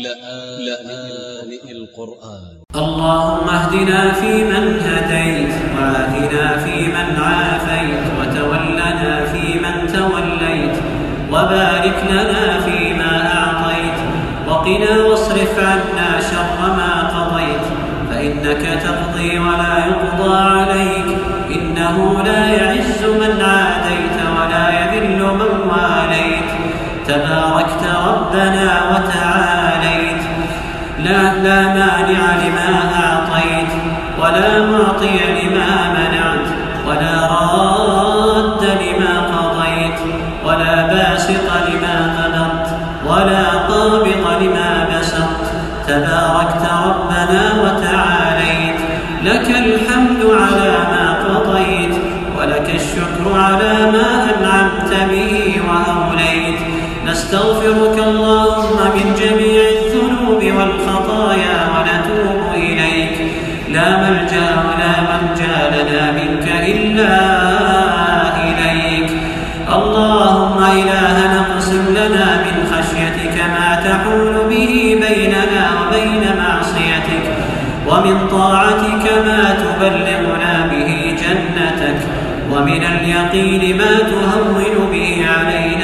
لآن القرآن. اللهم اهدنا فيمن هديت وعافنا فيمن عافيت وتولنا فيمن توليت وبارك لنا فيما أعطيت وقنا واصرف عنا شر ما قضيت فإنك تقضي ولا يقضى عليك إنه لا يعز من عاديت ولا يذل من واليت تباركت ربنا وتعاليت. لا, لا مانع لما أعطيت ولا معطي لما منعت ولا راد لما قضيت ولا باسط لما قدرت ولا قابض لما بسطت. تباركت ربنا وتعاليت. لك الحمد على ما قضيت ولك الشكر على ما أنعمت به وأوليت. نستغفرك اللهم من جميع الذنوب والخطايا ونتوب إليك. لا ملجأ ولا منجأ لنا منك إلا إليك. اللهم إلهنا اقسم لنا من خشيتك ما تحول به بيننا وبين معصيتك ومن طاعتك ما تبلغنا به جنتك ومن اليقين ما تهون به علينا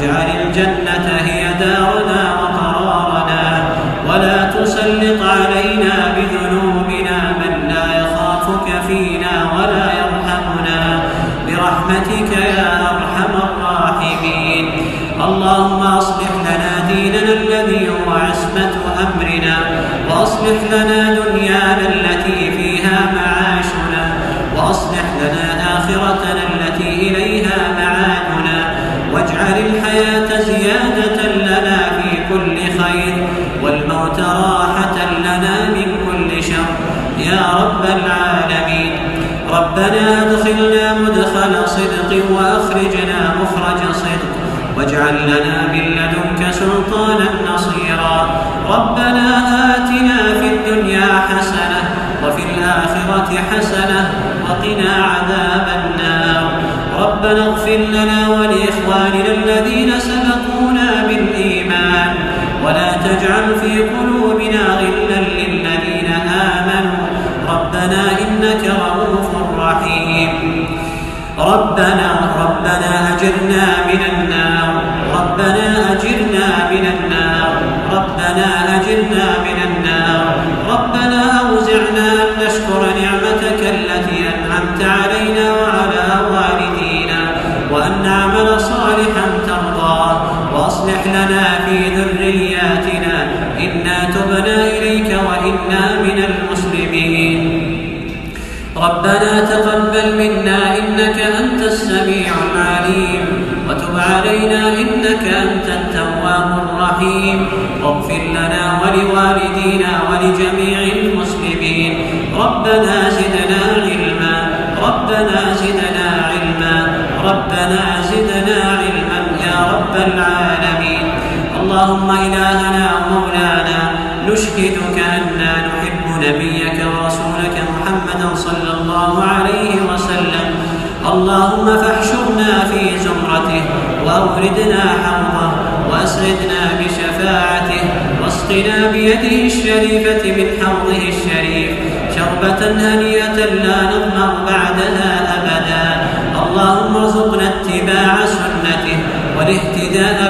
واجعل الجنة هي دارنا وقرارنا ولا تسلط علينا بذنوبنا من لا يخافك فينا ولا يرحمنا. برحمتك يا أرحم الراحمين. اللهم أصلح لنا ديننا الذي هو عصمة أمرنا وأصلح لنا دنيانا التي فيها كل خير والموت راحة لنا من كل شر. يا رب العالمين. ربنا ادخلنا مدخل صدق وأخرجنا مخرج صدق. واجعل لنا من لدنك سلطانا نصيرا. ربنا آتنا في الدنيا حسنة وفي الآخرة حسنة وقنا عذاب النار. ربنا اغفر لنا ولإخواننا الذين سبقونا بالإيمان. ولا تجعل في قلوبنا غلا للذين آمنوا. ربنا إنك رؤوف رحيم. ربنا ربنا أجرنا من النار. ربنا أجرنا من النار. ربنا أجرنا من النار. ربنا أوزعنا أن نشكر نعمتك التي أنعمت علينا وعلى والدينا وأن نعمل صالحا ترضاه وأصلح لنا في ذرياتنا تبنا إليك وإنا من المسلمين. ربنا تقبل منا إنك أنت السميع العليم وتب علينا إنك أنت التواب الرحيم. واغفر لنا ولوالدينا ولجميع المسلمين. ربنا زدنا علما ربنا زدنا علما ربنا زدنا علما يا رب العالمين. اللهم إلهنا ومولانا نشهدك أننا نحب نبيك ورسولك محمدا صلى الله عليه وسلم. اللهم فاحشرنا في زمرته وأوردنا حوضه وأسعدنا بشفاعته واسقنا بيده الشريفة من حوضه الشريف. شربة هنيئة لا نظمأ بعدها أبدا. اللهم ارزقنا اتباع سنته والاهتداء